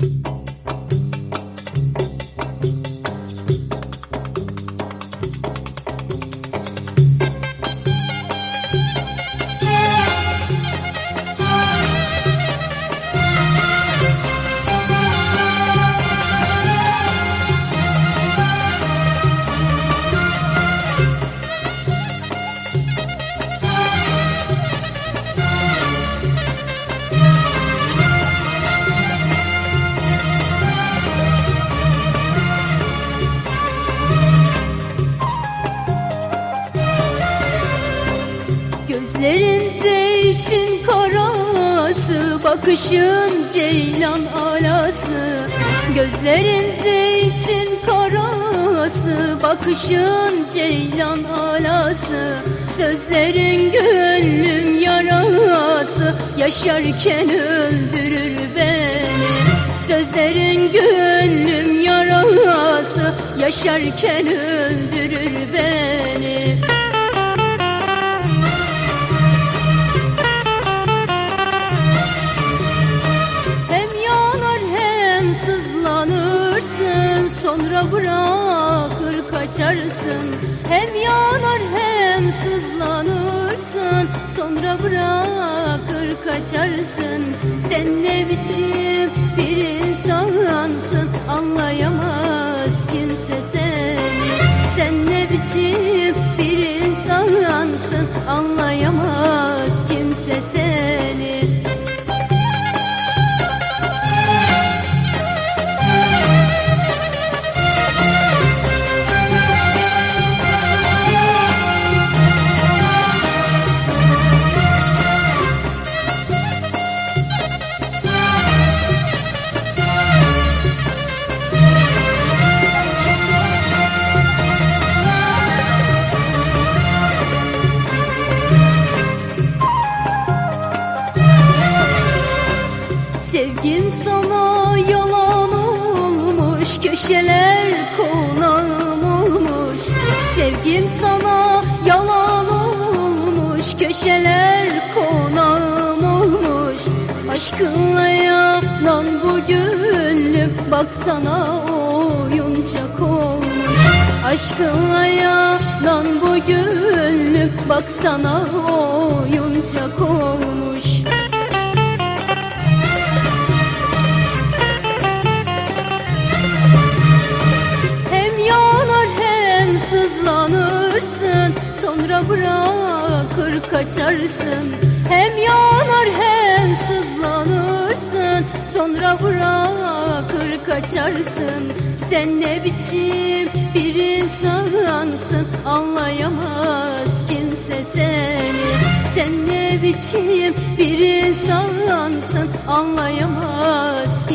Gözlerin Bakışın ceylan alası Gözlerin zeytin karası. Bakışın ceylan alası Sözlerin gönlüm yarası. Yaşarken öldürür beni. Sözlerin gönlüm yarası Yaşarken öldürür bırakır kaçarsın. Hem yanar hem sızlanırsın. Sonra bırakır kaçarsın. Sen ne biçim bir insansın. Anlayamaz kimse seni. Sen ne biçim bir insansın. Anlayamaz Sevgim sana yalan olmuş Köşeler konağım olmuş? Sevgim sana yalan olmuş Köşeler konağım olmuş? Aşkınla yanan bu gönlüm Baksana oyuncak olmuş. Aşkınla yanan bu gönlüm Baksana oyuncak olmuş kaçarsın. Hem yanar hem sızlanırsın. Sonra bırakır kaçarsın. Sen ne biçim bir insansın? Anlayamaz kimse seni. Sen ne biçim bir insansın? Anlayamaz